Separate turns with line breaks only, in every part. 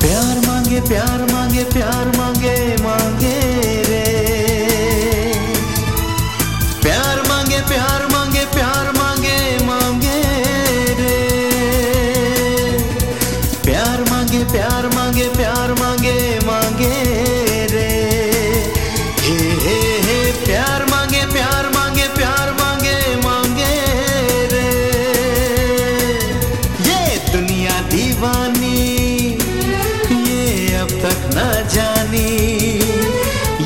प्यार मांगे प्यार मांगे प्यार मांगे मांगे दीवानी, ये अब तक न जानी।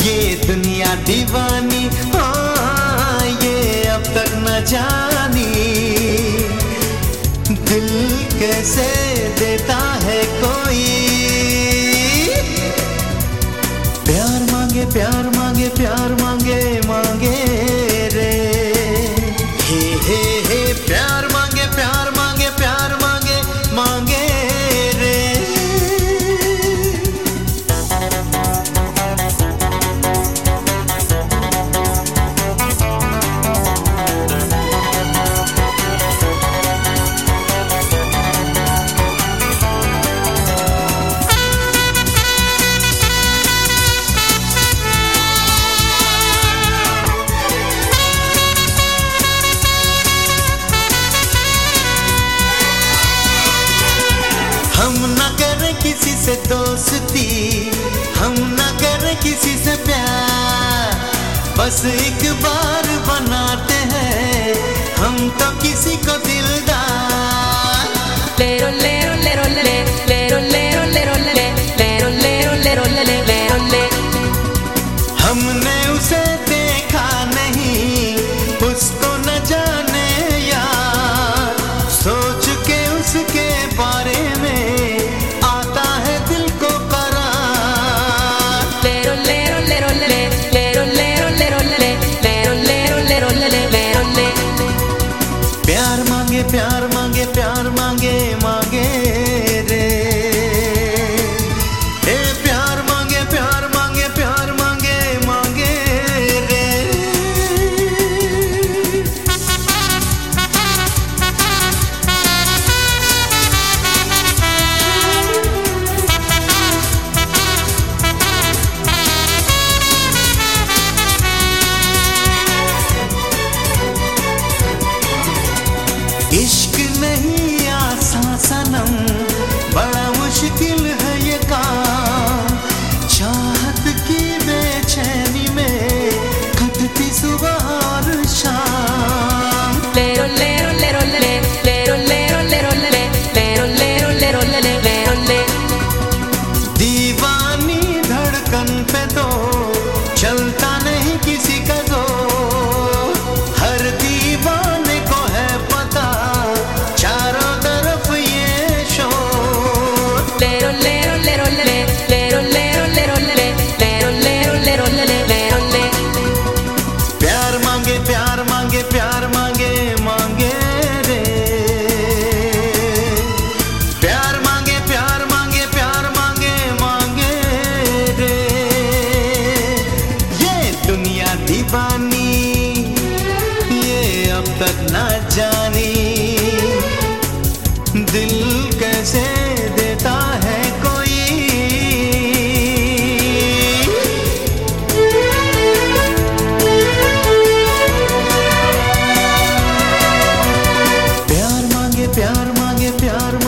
ये दुनिया दीवानी हाँ ये अब तक न जानी। दिल कैसे देता है कोई? प्यार मांगे प्यार मांगे प्यार मांगे। किसी से दोस्ती, हम न करें किसी से प्यार। बस एक बार बनाते हैं, हम तो किसी को दिलदार प्यार तक ना जानी। दिल कैसे देता है कोई? प्यार मांगे प्यार मांगे प्यार मांगे।